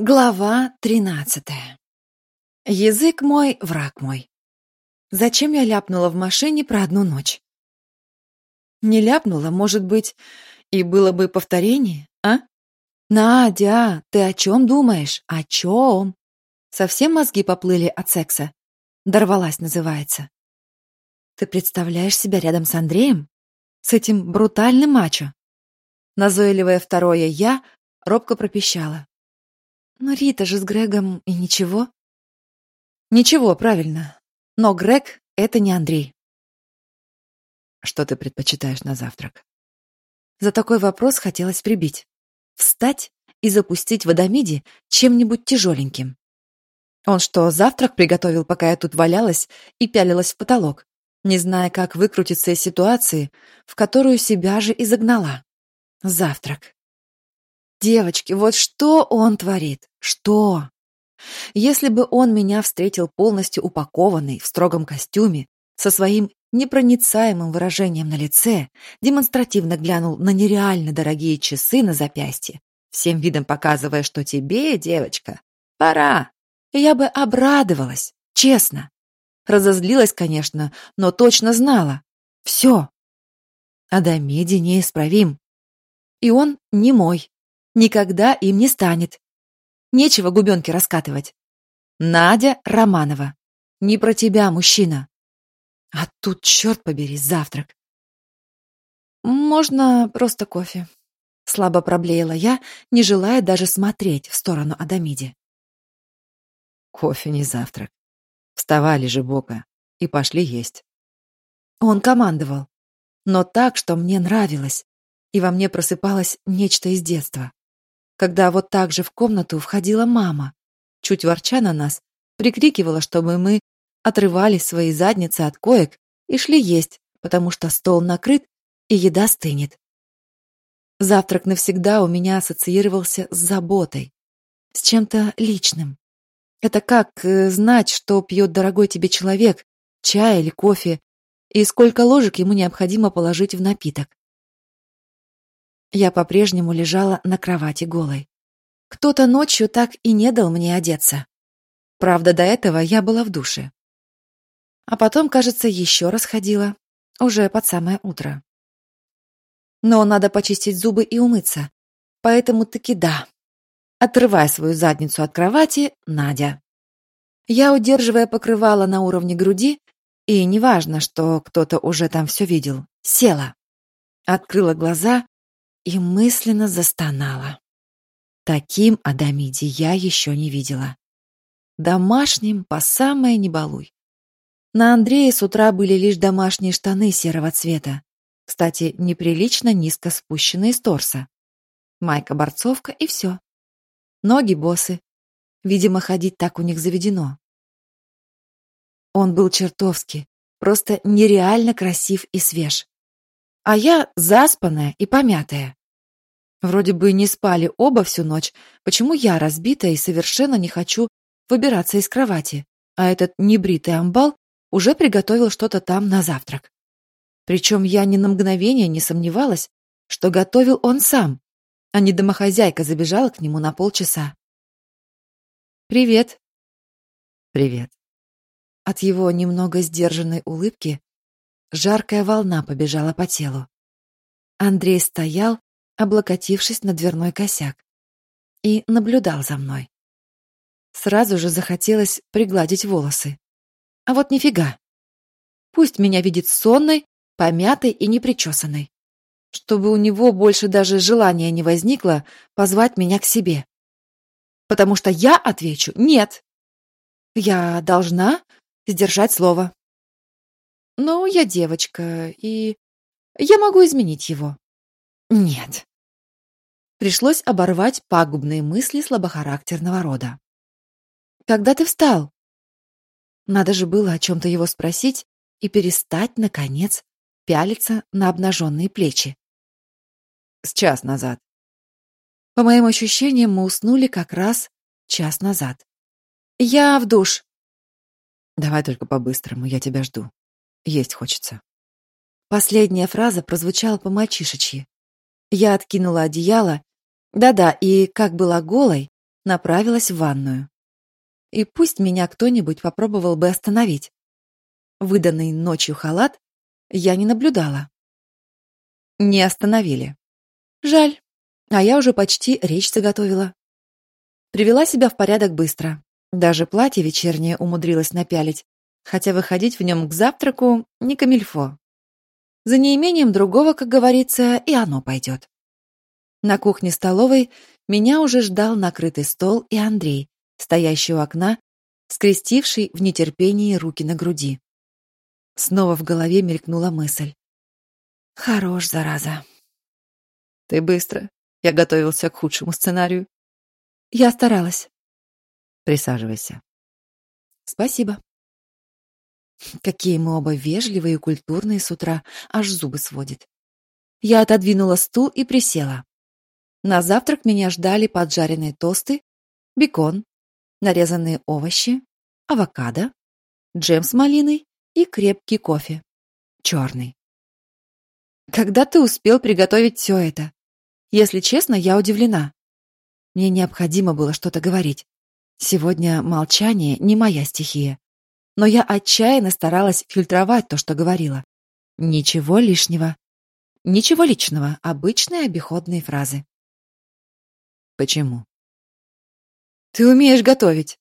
Глава тринадцатая. Язык мой, враг мой. Зачем я ляпнула в машине про одну ночь? Не ляпнула, может быть, и было бы повторение, а? Надя, ты о чем думаешь? О чем? Совсем мозги поплыли от секса? Дорвалась, называется. Ты представляешь себя рядом с Андреем? С этим брутальным мачо? Назойливое второе «я» робко пропищала. Но Рита же с Грегом и ничего. Ничего, правильно. Но Грег — это не Андрей. Что ты предпочитаешь на завтрак? За такой вопрос хотелось прибить. Встать и запустить в Адамиде чем-нибудь тяжеленьким. Он что, завтрак приготовил, пока я тут валялась и пялилась в потолок, не зная, как выкрутиться из ситуации, в которую себя же и загнала? Завтрак. Девочки, вот что он творит? Что? Если бы он меня встретил полностью упакованный в строгом костюме, со своим непроницаемым выражением на лице, демонстративно глянул на нереально дорогие часы на запястье, всем видом показывая, что тебе, девочка, пора. я бы обрадовалась, честно. Разозлилась, конечно, но точно знала. Все. Адамиди неисправим. И он не мой никогда им не станет. Нечего губенки раскатывать. Надя Романова. Не про тебя, мужчина. А тут, черт побери, завтрак. Можно просто кофе. Слабо проблеяла я, не желая даже смотреть в сторону Адамиди. Кофе не завтрак. Вставали же Бока и пошли есть. Он командовал, но так, что мне нравилось, и во мне просыпалось нечто из детства когда вот так же в комнату входила мама, чуть ворча на нас, прикрикивала, чтобы мы отрывали свои задницы от коек и шли есть, потому что стол накрыт и еда стынет. Завтрак навсегда у меня ассоциировался с заботой, с чем-то личным. Это как э, знать, что пьет дорогой тебе человек, чай или кофе, и сколько ложек ему необходимо положить в напиток. Я по-прежнему лежала на кровати голой. Кто-то ночью так и не дал мне одеться. Правда, до этого я была в душе. А потом, кажется, еще раз ходила, уже под самое утро. Но надо почистить зубы и умыться. Поэтому таки да. Отрывая свою задницу от кровати, Надя. Я, удерживая покрывало на уровне груди, и неважно, что кто-то уже там все видел, села. Открыла глаза и мысленно застонала. Таким Адамиди я еще не видела. Домашним по самое не балуй. На Андрее с утра были лишь домашние штаны серого цвета. Кстати, неприлично низко спущенные с торса. Майка-борцовка и все. Ноги босы. Видимо, ходить так у них заведено. Он был чертовски, просто нереально красив и свеж. А я заспанная и помятая. Вроде бы не спали оба всю ночь, почему я разбитая и совершенно не хочу выбираться из кровати, а этот небритый амбал уже приготовил что-то там на завтрак. Причем я ни на мгновение не сомневалась, что готовил он сам, а не домохозяйка забежала к нему на полчаса. «Привет». «Привет». От его немного сдержанной улыбки жаркая волна побежала по телу. Андрей стоял, облокотившись на дверной косяк, и наблюдал за мной. Сразу же захотелось пригладить волосы. А вот нифига. Пусть меня видит сонной, помятой и непричесанной. Чтобы у него больше даже желания не возникло позвать меня к себе. Потому что я отвечу «нет». Я должна сдержать слово. Но я девочка, и я могу изменить его. Нет. Пришлось оборвать пагубные мысли слабохарактерного рода. «Когда ты встал?» Надо же было о чем-то его спросить и перестать, наконец, пялиться на обнаженные плечи. «С час назад». По моим ощущениям, мы уснули как раз час назад. «Я в душ». «Давай только по-быстрому, я тебя жду. Есть хочется». Последняя фраза прозвучала по-мальчишечьи. Я откинула одеяло да-да, и как была голой, направилась в ванную. И пусть меня кто-нибудь попробовал бы остановить. Выданный ночью халат я не наблюдала. Не остановили. Жаль, а я уже почти речь заготовила. Привела себя в порядок быстро. Даже платье вечернее умудрилась напялить, хотя выходить в нем к завтраку не камильфо. За неимением другого, как говорится, и оно пойдет. На кухне-столовой меня уже ждал накрытый стол и Андрей, стоящий у окна, скрестивший в нетерпении руки на груди. Снова в голове мелькнула мысль. Хорош, зараза. Ты быстро. Я готовился к худшему сценарию. Я старалась. Присаживайся. Спасибо. Какие мы оба вежливые и культурные с утра, аж зубы сводит. Я отодвинула стул и присела. На завтрак меня ждали поджаренные тосты, бекон, нарезанные овощи, авокадо, джем с малиной и крепкий кофе. Черный. Когда ты успел приготовить все это? Если честно, я удивлена. Мне необходимо было что-то говорить. Сегодня молчание не моя стихия. Но я отчаянно старалась фильтровать то, что говорила. Ничего лишнего. Ничего личного, обычные обиходные фразы. Почему? Ты умеешь готовить?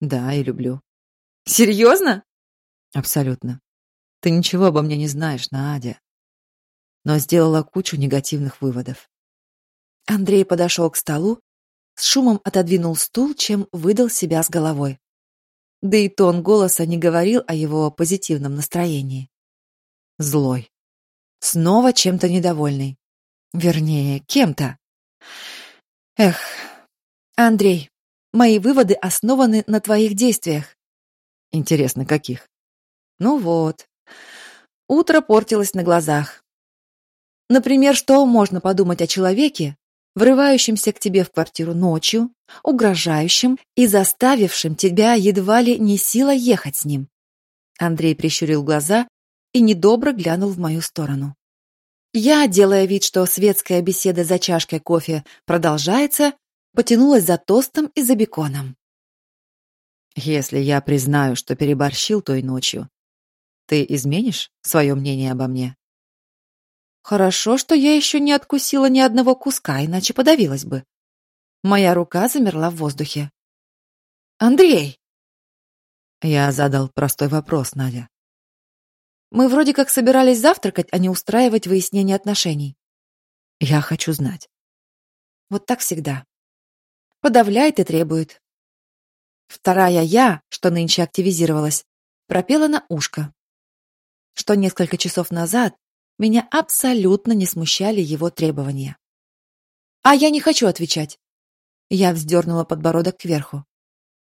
Да, и люблю. Серьезно? Абсолютно. Ты ничего обо мне не знаешь, Надя. Но сделала кучу негативных выводов. Андрей подошел к столу, с шумом отодвинул стул, чем выдал себя с головой. Да и тон голоса не говорил о его позитивном настроении. Злой. Снова чем-то недовольный. Вернее, кем-то. Эх, Андрей, мои выводы основаны на твоих действиях. Интересно, каких? Ну вот. Утро портилось на глазах. Например, что можно подумать о человеке, врывающемся к тебе в квартиру ночью, угрожающим и заставившим тебя едва ли не сила ехать с ним. Андрей прищурил глаза и недобро глянул в мою сторону. Я, делая вид, что светская беседа за чашкой кофе продолжается, потянулась за тостом и за беконом. Если я признаю, что переборщил той ночью, ты изменишь свое мнение обо мне? Хорошо, что я еще не откусила ни одного куска, иначе подавилась бы. Моя рука замерла в воздухе. Андрей! Я задал простой вопрос, Надя. Мы вроде как собирались завтракать, а не устраивать выяснение отношений. Я хочу знать. Вот так всегда. Подавляет и требует. Вторая я, что нынче активизировалась, пропела на ушко. Что несколько часов назад меня абсолютно не смущали его требования. А я не хочу отвечать. Я вздернула подбородок кверху.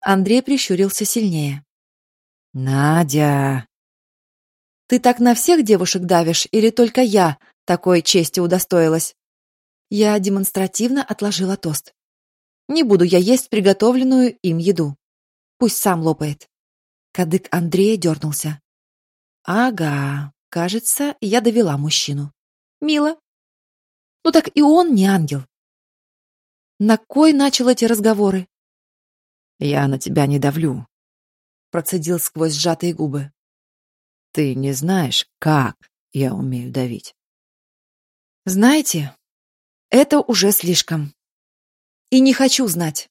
Андрей прищурился сильнее. «Надя!» Ты так на всех девушек давишь, или только я такой чести удостоилась? Я демонстративно отложила тост. Не буду я есть приготовленную им еду. Пусть сам лопает. Кадык Андрея дернулся. Ага, кажется, я довела мужчину. Мило. Ну так и он не ангел. На кой начал эти разговоры? Я на тебя не давлю, процедил сквозь сжатые губы. Ты не знаешь, как я умею давить. Знаете, это уже слишком. И не хочу знать.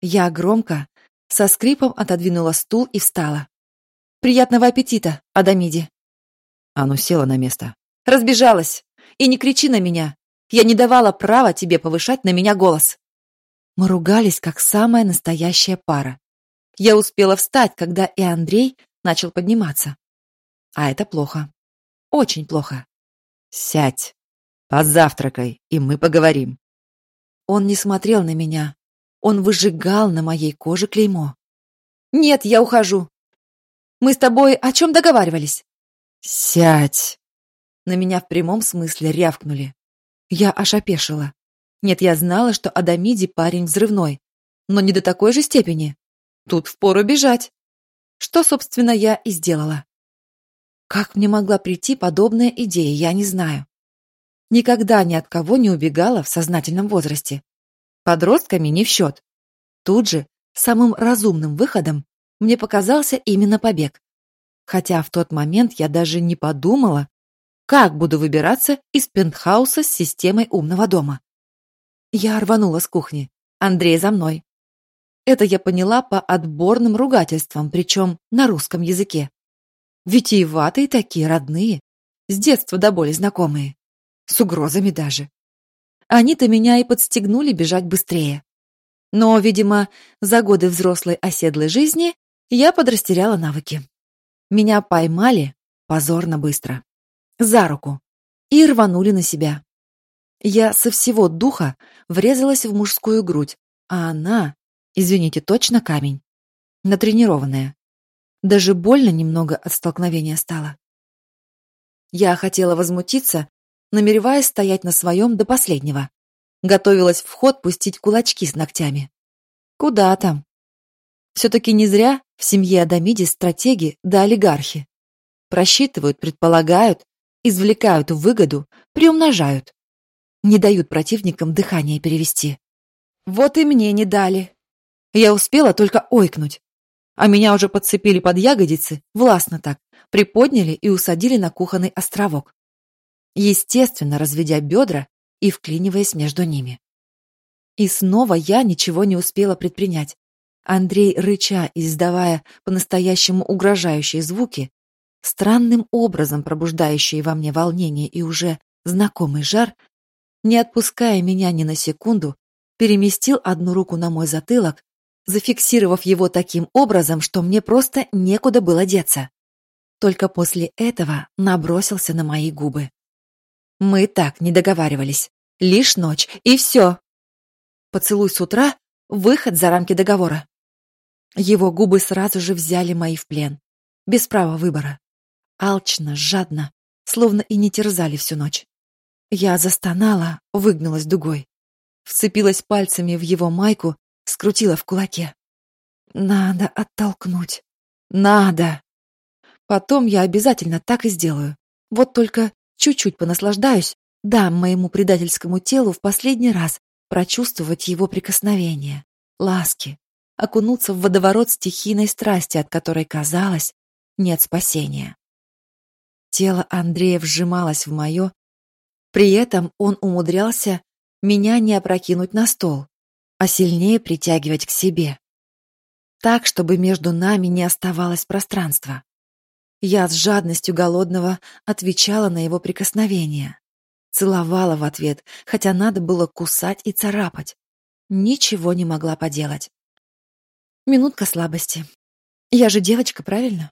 Я громко, со скрипом отодвинула стул и встала. Приятного аппетита, Адамиди. Оно село на место. Разбежалась. И не кричи на меня. Я не давала права тебе повышать на меня голос. Мы ругались, как самая настоящая пара. Я успела встать, когда и Андрей начал подниматься. А это плохо. Очень плохо. Сядь, позавтракай, и мы поговорим. Он не смотрел на меня. Он выжигал на моей коже клеймо. Нет, я ухожу. Мы с тобой о чем договаривались? Сядь. На меня в прямом смысле рявкнули. Я аж опешила. Нет, я знала, что Адамиди парень взрывной, но не до такой же степени. Тут впору бежать. Что, собственно, я и сделала. Как мне могла прийти подобная идея, я не знаю. Никогда ни от кого не убегала в сознательном возрасте. Подростками не в счет. Тут же, самым разумным выходом, мне показался именно побег. Хотя в тот момент я даже не подумала, как буду выбираться из пентхауса с системой умного дома. Я рванула с кухни. Андрей за мной. Это я поняла по отборным ругательствам, причем на русском языке. Витиеватые такие, родные, с детства до боли знакомые. С угрозами даже. Они-то меня и подстегнули бежать быстрее. Но, видимо, за годы взрослой оседлой жизни я подрастеряла навыки. Меня поймали позорно быстро. За руку. И рванули на себя. Я со всего духа врезалась в мужскую грудь, а она, извините, точно камень. Натренированная. Даже больно немного от столкновения стало. Я хотела возмутиться, намереваясь стоять на своем до последнего. Готовилась в ход пустить кулачки с ногтями. Куда там? Все-таки не зря в семье Адамиди стратеги да олигархи. Просчитывают, предполагают, извлекают выгоду, приумножают. Не дают противникам дыхание перевести. Вот и мне не дали. Я успела только ойкнуть. А меня уже подцепили под ягодицы, властно так, приподняли и усадили на кухонный островок. Естественно, разведя бедра и вклиниваясь между ними. И снова я ничего не успела предпринять. Андрей, рыча и издавая по-настоящему угрожающие звуки, странным образом пробуждающие во мне волнение и уже знакомый жар, не отпуская меня ни на секунду, переместил одну руку на мой затылок, зафиксировав его таким образом, что мне просто некуда было деться. Только после этого набросился на мои губы. Мы так не договаривались. Лишь ночь, и все. Поцелуй с утра — выход за рамки договора. Его губы сразу же взяли мои в плен. Без права выбора. Алчно, жадно, словно и не терзали всю ночь. Я застонала, выгнулась дугой. Вцепилась пальцами в его майку, скрутила в кулаке. Надо оттолкнуть. Надо. Потом я обязательно так и сделаю. Вот только чуть-чуть понаслаждаюсь, дам моему предательскому телу в последний раз прочувствовать его прикосновение, ласки, окунуться в водоворот стихийной страсти, от которой, казалось, нет спасения. Тело Андрея вжималось в мое, при этом он умудрялся меня не опрокинуть на стол, а сильнее притягивать к себе. Так, чтобы между нами не оставалось пространства. Я с жадностью голодного отвечала на его прикосновение. Целовала в ответ, хотя надо было кусать и царапать. Ничего не могла поделать. Минутка слабости. Я же девочка, правильно?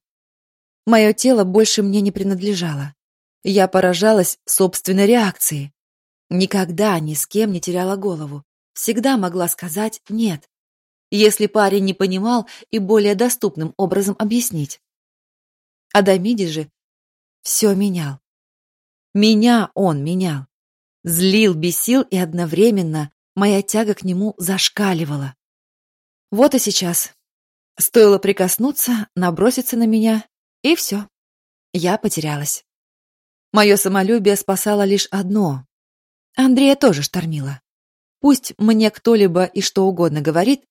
Мое тело больше мне не принадлежало. Я поражалась собственной реакции. Никогда ни с кем не теряла голову. Всегда могла сказать «нет», если парень не понимал и более доступным образом объяснить. Адамиди же все менял. Меня он менял. Злил, бесил, и одновременно моя тяга к нему зашкаливала. Вот и сейчас. Стоило прикоснуться, наброситься на меня, и все. Я потерялась. Мое самолюбие спасало лишь одно. Андрея тоже штормило. Пусть мне кто-либо и что угодно говорит,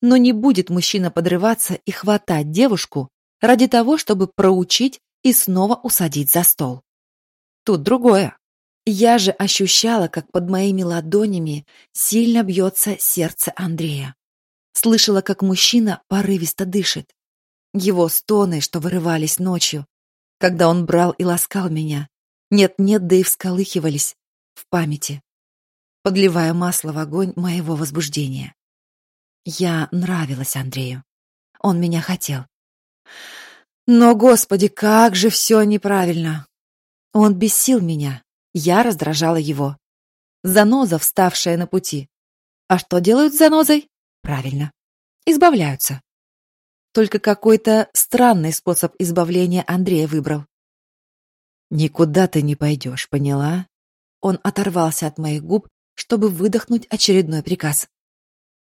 но не будет мужчина подрываться и хватать девушку ради того, чтобы проучить и снова усадить за стол. Тут другое. Я же ощущала, как под моими ладонями сильно бьется сердце Андрея. Слышала, как мужчина порывисто дышит. Его стоны, что вырывались ночью, когда он брал и ласкал меня, нет-нет, да и всколыхивались в памяти, подливая масло в огонь моего возбуждения. Я нравилась Андрею. Он меня хотел. Но, господи, как же все неправильно. Он бесил меня, я раздражала его. Заноза, вставшая на пути. А что делают с занозой? Правильно. Избавляются. Только какой-то странный способ избавления Андрея выбрал. «Никуда ты не пойдешь, поняла?» Он оторвался от моих губ, чтобы выдохнуть очередной приказ.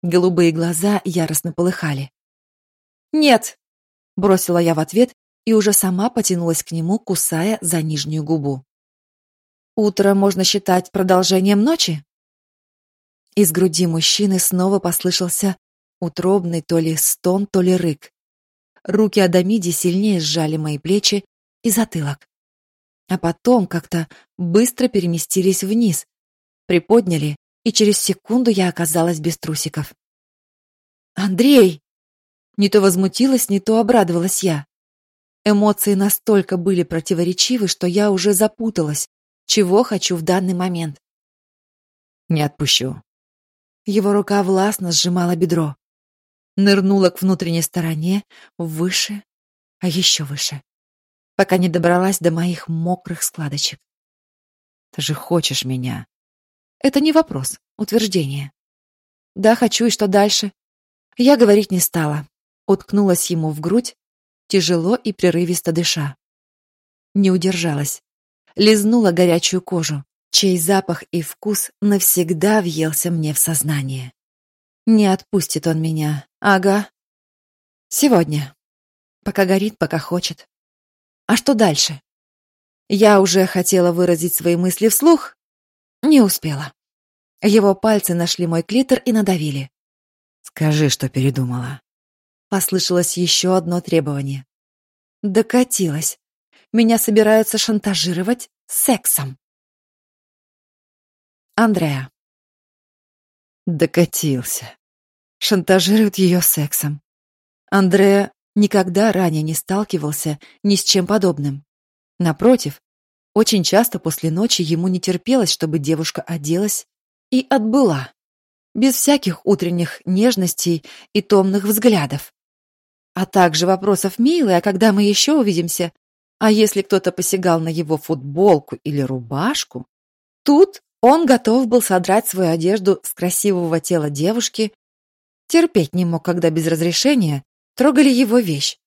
Голубые глаза яростно полыхали. «Нет!» — бросила я в ответ и уже сама потянулась к нему, кусая за нижнюю губу. «Утро можно считать продолжением ночи?» Из груди мужчины снова послышался утробный то ли стон, то ли рык. Руки Адамиди сильнее сжали мои плечи и затылок. А потом как-то быстро переместились вниз, приподняли, и через секунду я оказалась без трусиков. «Андрей!» Не то возмутилась, не то обрадовалась я. Эмоции настолько были противоречивы, что я уже запуталась, чего хочу в данный момент. «Не отпущу». Его рука властно сжимала бедро. Нырнула к внутренней стороне, выше, а еще выше, пока не добралась до моих мокрых складочек. «Ты же хочешь меня?» Это не вопрос, утверждение. Да, хочу, и что дальше? Я говорить не стала. Уткнулась ему в грудь, тяжело и прерывисто дыша. Не удержалась. Лизнула горячую кожу, чей запах и вкус навсегда въелся мне в сознание. Не отпустит он меня. Ага. Сегодня. Пока горит, пока хочет. А что дальше? Я уже хотела выразить свои мысли вслух, не успела. Его пальцы нашли мой клитор и надавили. «Скажи, что передумала». Послышалось еще одно требование. Докатилась. Меня собираются шантажировать сексом. Андреа. Докатился. Шантажируют ее сексом. Андреа никогда ранее не сталкивался ни с чем подобным. Напротив, очень часто после ночи ему не терпелось, чтобы девушка оделась и отбыла, без всяких утренних нежностей и томных взглядов. А также вопросов «Милая, когда мы еще увидимся?» А если кто-то посягал на его футболку или рубашку? Тут он готов был содрать свою одежду с красивого тела девушки, терпеть не мог, когда без разрешения трогали его вещь.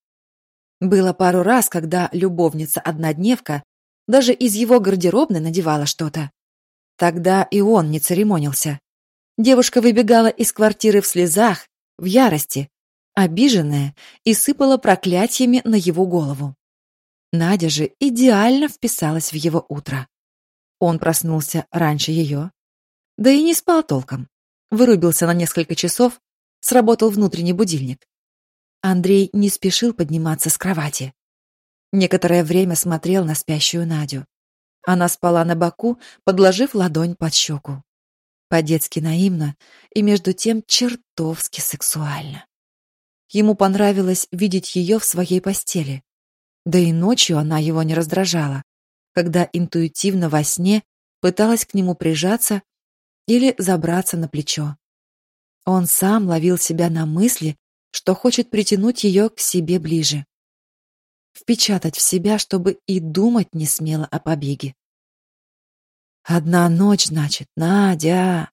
Было пару раз, когда любовница-однодневка даже из его гардеробной надевала что-то. Тогда и он не церемонился. Девушка выбегала из квартиры в слезах, в ярости, обиженная и сыпала проклятиями на его голову. Надя же идеально вписалась в его утро. Он проснулся раньше ее, да и не спал толком. Вырубился на несколько часов, сработал внутренний будильник. Андрей не спешил подниматься с кровати. Некоторое время смотрел на спящую Надю. Она спала на боку, подложив ладонь под щеку. По-детски наивно и между тем чертовски сексуально. Ему понравилось видеть ее в своей постели. Да и ночью она его не раздражала, когда интуитивно во сне пыталась к нему прижаться или забраться на плечо. Он сам ловил себя на мысли, что хочет притянуть ее к себе ближе впечатать в себя, чтобы и думать не смело о побеге. Одна ночь, значит, Надя.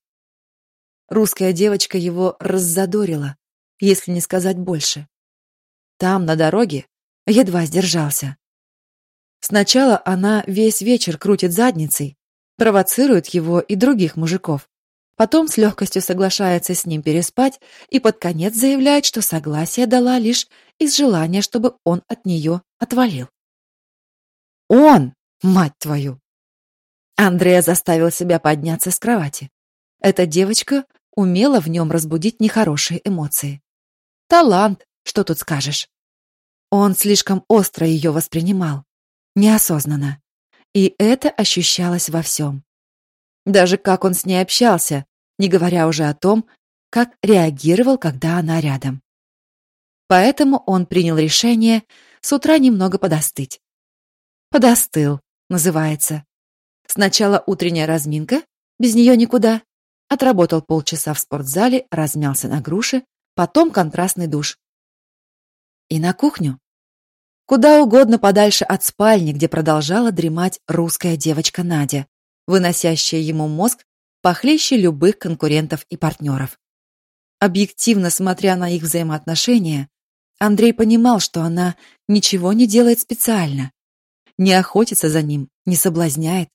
Русская девочка его раззадорила, если не сказать больше. Там, на дороге, едва сдержался. Сначала она весь вечер крутит задницей, провоцирует его и других мужиков. Потом с легкостью соглашается с ним переспать и под конец заявляет, что согласие дала лишь из желания, чтобы он от нее отвалил. Он, мать твою! Андрея заставил себя подняться с кровати. Эта девочка умела в нем разбудить нехорошие эмоции. Талант, что тут скажешь. Он слишком остро ее воспринимал, неосознанно. И это ощущалось во всем. Даже как он с ней общался, не говоря уже о том, как реагировал, когда она рядом. Поэтому он принял решение с утра немного подостыть. «Подостыл» называется. Сначала утренняя разминка, без нее никуда. Отработал полчаса в спортзале, размялся на груше, потом контрастный душ. И на кухню. Куда угодно подальше от спальни, где продолжала дремать русская девочка Надя, выносящая ему мозг похлеще любых конкурентов и партнеров. Объективно смотря на их взаимоотношения, Андрей понимал, что она ничего не делает специально. Не охотится за ним, не соблазняет.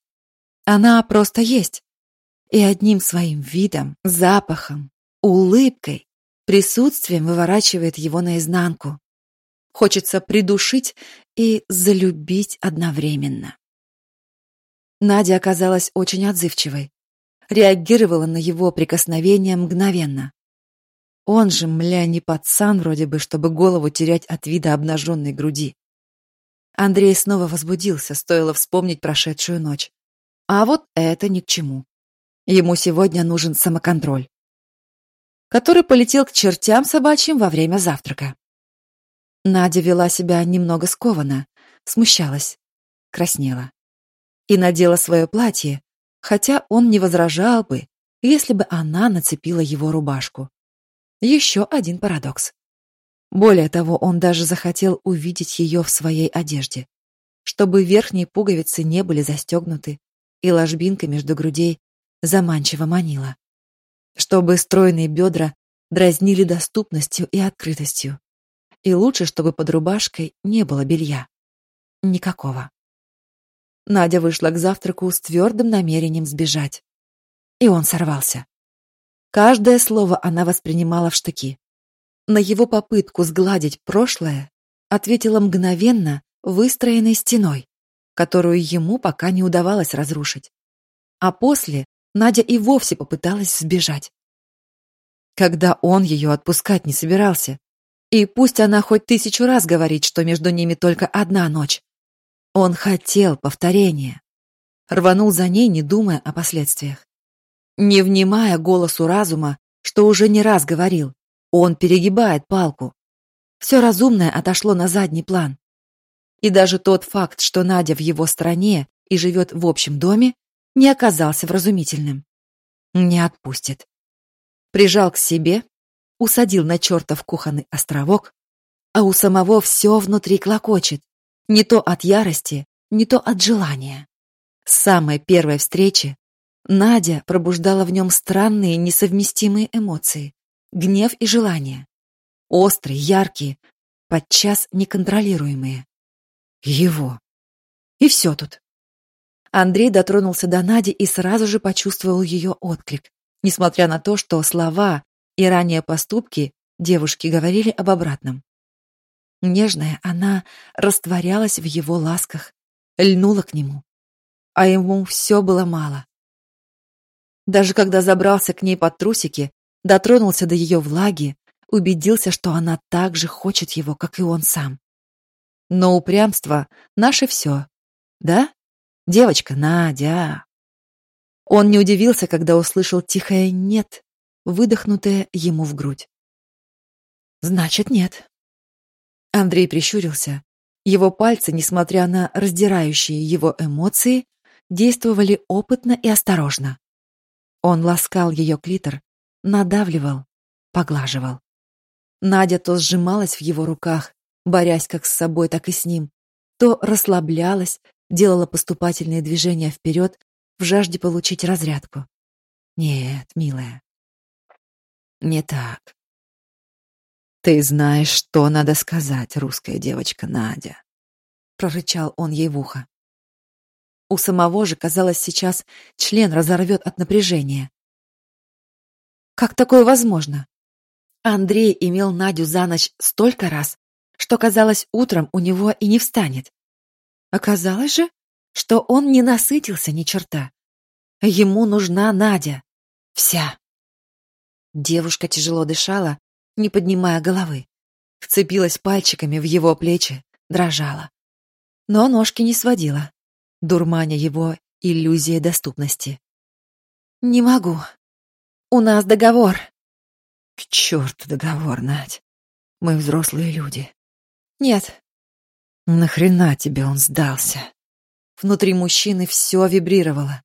Она просто есть. И одним своим видом, запахом, улыбкой, присутствием выворачивает его наизнанку. Хочется придушить и залюбить одновременно. Надя оказалась очень отзывчивой. Реагировала на его прикосновения мгновенно. Он же, мля, не пацан вроде бы, чтобы голову терять от вида обнаженной груди. Андрей снова возбудился, стоило вспомнить прошедшую ночь. А вот это ни к чему. Ему сегодня нужен самоконтроль, который полетел к чертям собачьим во время завтрака. Надя вела себя немного скованно, смущалась, краснела. И надела свое платье, хотя он не возражал бы, если бы она нацепила его рубашку. Еще один парадокс. Более того, он даже захотел увидеть ее в своей одежде, чтобы верхние пуговицы не были застегнуты, и ложбинка между грудей заманчиво манила. Чтобы стройные бедра дразнили доступностью и открытостью. И лучше, чтобы под рубашкой не было белья. Никакого. Надя вышла к завтраку с твердым намерением сбежать. И он сорвался. Каждое слово она воспринимала в штыки. На его попытку сгладить прошлое ответила мгновенно выстроенной стеной, которую ему пока не удавалось разрушить. А после Надя и вовсе попыталась сбежать. Когда он ее отпускать не собирался. И пусть она хоть тысячу раз говорит, что между ними только одна ночь. Он хотел повторения. Рванул за ней, не думая о последствиях. Не внимая голосу разума, что уже не раз говорил, он перегибает палку. Все разумное отошло на задний план. И даже тот факт, что Надя в его стране и живет в общем доме, не оказался вразумительным. Не отпустит. Прижал к себе, усадил на чертов кухонный островок, а у самого все внутри клокочет. Не то от ярости, не то от желания. С самой первой встречи Надя пробуждала в нем странные несовместимые эмоции гнев и желание. Острые, яркие, подчас неконтролируемые. Его. И все тут. Андрей дотронулся до Нади и сразу же почувствовал ее отклик, несмотря на то, что слова и ранее поступки девушки говорили об обратном. Нежная, она растворялась в его ласках, льнула к нему. А ему все было мало. Даже когда забрался к ней под трусики, дотронулся до ее влаги, убедился, что она так же хочет его, как и он сам. Но упрямство — наше все. Да? Девочка Надя. Он не удивился, когда услышал тихое «нет», выдохнутое ему в грудь. Значит, нет. Андрей прищурился. Его пальцы, несмотря на раздирающие его эмоции, действовали опытно и осторожно. Он ласкал ее клитор, надавливал, поглаживал. Надя то сжималась в его руках, борясь как с собой, так и с ним, то расслаблялась, делала поступательные движения вперед в жажде получить разрядку. Нет, милая, не так. Ты знаешь, что надо сказать, русская девочка Надя, прорычал он ей в ухо. У самого же, казалось, сейчас член разорвет от напряжения. Как такое возможно? Андрей имел Надю за ночь столько раз, что казалось, утром у него и не встанет. Оказалось же, что он не насытился ни черта. Ему нужна Надя. Вся. Девушка тяжело дышала, не поднимая головы. Вцепилась пальчиками в его плечи, дрожала. Но ножки не сводила, дурманя его иллюзия доступности. «Не могу», у нас договор. К черту договор, Надь. Мы взрослые люди. Нет. Нахрена тебе он сдался? Внутри мужчины все вибрировало.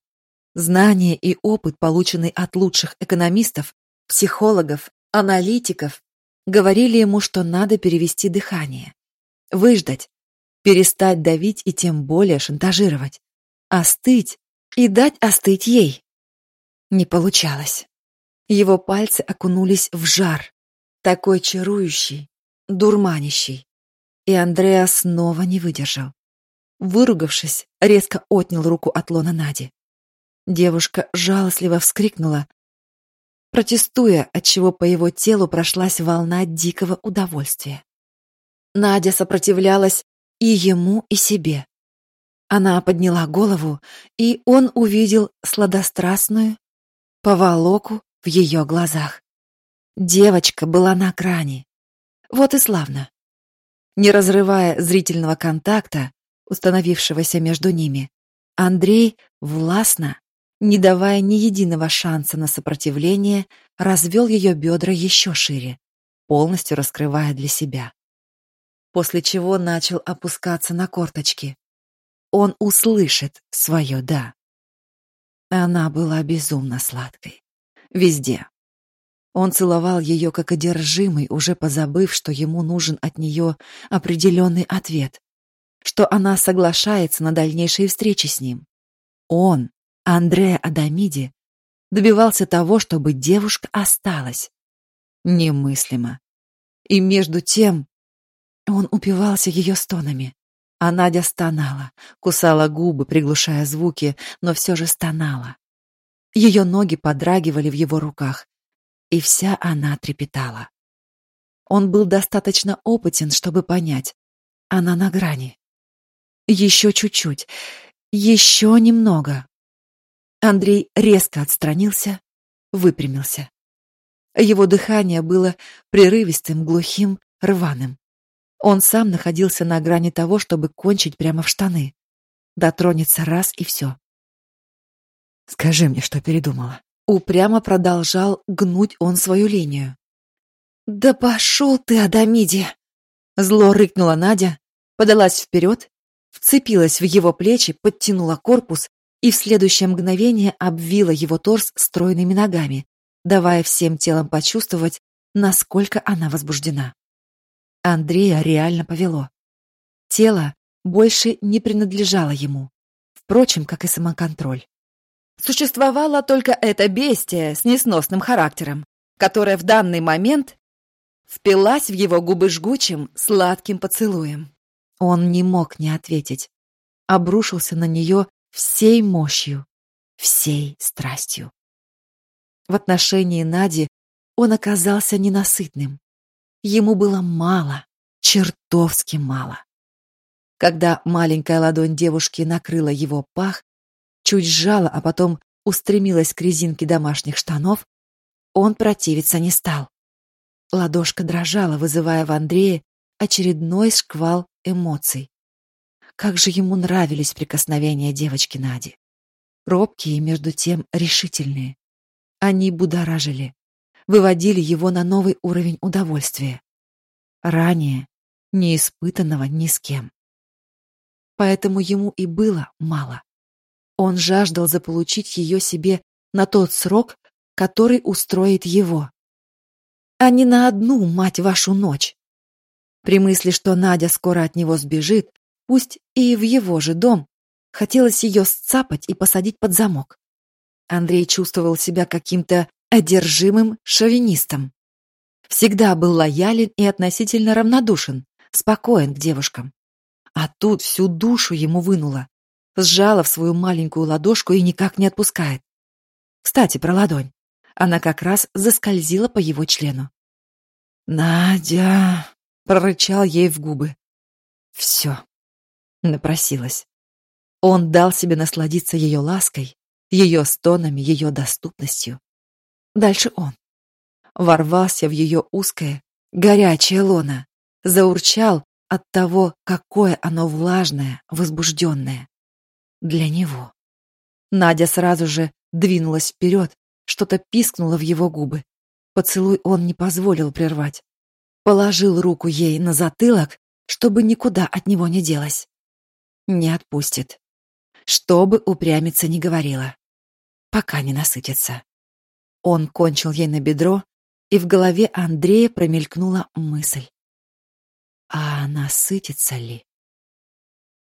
Знания и опыт, полученный от лучших экономистов, психологов, аналитиков, говорили ему, что надо перевести дыхание, выждать, перестать давить и тем более шантажировать, остыть и дать остыть ей. Не получалось. Его пальцы окунулись в жар, такой чарующий, дурманящий. И Андреа снова не выдержал. Выругавшись, резко отнял руку от лона Нади. Девушка жалостливо вскрикнула, протестуя, отчего по его телу прошлась волна дикого удовольствия. Надя сопротивлялась и ему, и себе. Она подняла голову, и он увидел сладострастную поволоку в ее глазах. Девочка была на грани. Вот и славно. Не разрывая зрительного контакта, установившегося между ними, Андрей властно, не давая ни единого шанса на сопротивление, развел ее бедра еще шире, полностью раскрывая для себя. После чего начал опускаться на корточки. Он услышит свое «да». Она была безумно сладкой. Везде. Он целовал ее как одержимый, уже позабыв, что ему нужен от нее определенный ответ, что она соглашается на дальнейшие встречи с ним. Он, Андреа Адамиди, добивался того, чтобы девушка осталась. Немыслимо. И между тем он упивался ее стонами. А Надя стонала, кусала губы, приглушая звуки, но все же стонала. Ее ноги подрагивали в его руках, и вся она трепетала. Он был достаточно опытен, чтобы понять. Она на грани. Еще чуть-чуть. Еще немного. Андрей резко отстранился, выпрямился. Его дыхание было прерывистым, глухим, рваным. Он сам находился на грани того, чтобы кончить прямо в штаны. Дотронется раз и все. Скажи мне, что передумала. Упрямо продолжал гнуть он свою линию. Да пошел ты, Адамиди! Зло рыкнула Надя, подалась вперед, вцепилась в его плечи, подтянула корпус и в следующее мгновение обвила его торс стройными ногами, давая всем телом почувствовать, насколько она возбуждена. Андрея реально повело. Тело больше не принадлежало ему, впрочем, как и самоконтроль. Существовало только это бестия с несносным характером, которая в данный момент впилась в его губы жгучим, сладким поцелуем. Он не мог не ответить. Обрушился на нее всей мощью, всей страстью. В отношении Нади он оказался ненасытным. Ему было мало, чертовски мало. Когда маленькая ладонь девушки накрыла его пах, чуть сжала, а потом устремилась к резинке домашних штанов, он противиться не стал. Ладошка дрожала, вызывая в Андрее очередной шквал эмоций. Как же ему нравились прикосновения девочки Нади. Робкие, между тем, решительные. Они будоражили, выводили его на новый уровень удовольствия. Ранее не испытанного ни с кем. Поэтому ему и было мало. Он жаждал заполучить ее себе на тот срок, который устроит его. А не на одну, мать вашу, ночь. При мысли, что Надя скоро от него сбежит, пусть и в его же дом, хотелось ее сцапать и посадить под замок. Андрей чувствовал себя каким-то одержимым шовинистом. Всегда был лоялен и относительно равнодушен, спокоен к девушкам. А тут всю душу ему вынула. Сжала в свою маленькую ладошку и никак не отпускает. Кстати, про ладонь. Она как раз заскользила по его члену. «Надя!» — прорычал ей в губы. «Все». Напросилась. Он дал себе насладиться ее лаской, ее стонами, ее доступностью. Дальше он. Ворвался в ее узкое, горячее лоно, заурчал от того, какое оно влажное, возбужденное. Для него. Надя сразу же двинулась вперед, что-то пискнуло в его губы. Поцелуй он не позволил прервать. Положил руку ей на затылок, чтобы никуда от него не делась. Не отпустит. Что бы упрямиться не говорила. Пока не насытится. Он кончил ей на бедро, и в голове Андрея промелькнула мысль. А насытится ли?